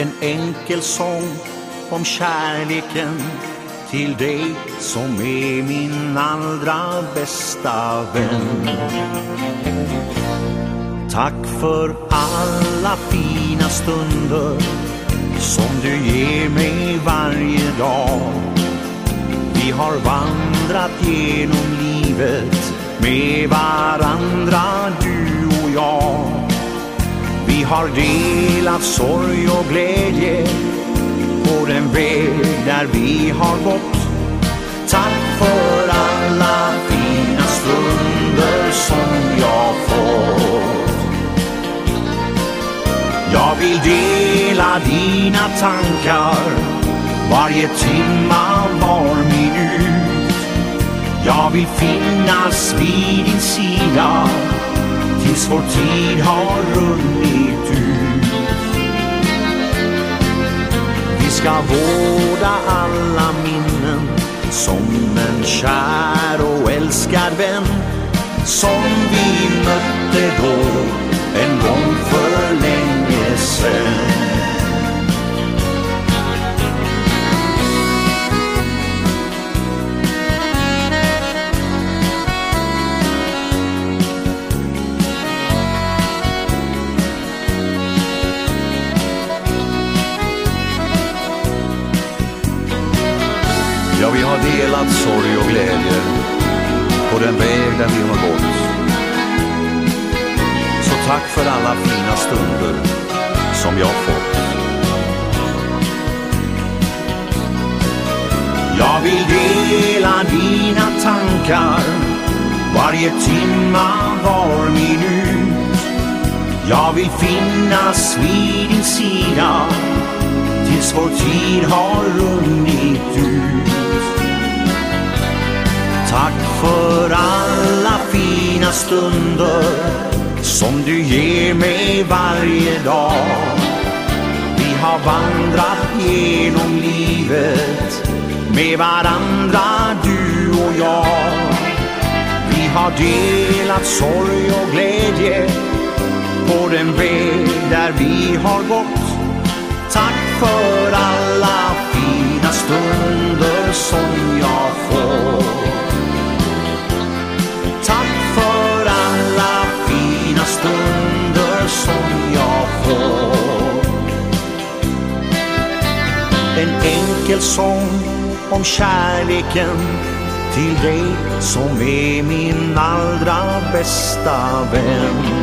En enkel sång om kärleken till dig som är min allra bästa vän. Tack för alla fina stunder som du ger mig varje dag. Vi har vandrat genom livet med varandra, du och jag. Vi har delat sorg och glädje på den väg där vi har gått. Tack för alla fina stunder som jag fått. Jag vill dela dina tankar varje timma, var minut. Jag vill finnas vid din sida tills vår tid har runnit ska vårda alla minnen. Som en kär och älskad vän. Som vi mötte då en gång för länge. Ja, vi har delat sorg och glädje på den väg där vi har gått. Så tack för alla fina stunder som jag fått. Jag vill dela dina tankar varje timma, var minut. Jag vill finnas vid din sida tills vår tid har runnit ut. Tack för alla fina stunder som du ger mig varje dag. Vi har vandrat genom livet med varandra, du och jag. Vi har delat sorg och glädje på den väg där vi har gått. En sång om kärleken till dig som är min allra bästa vän.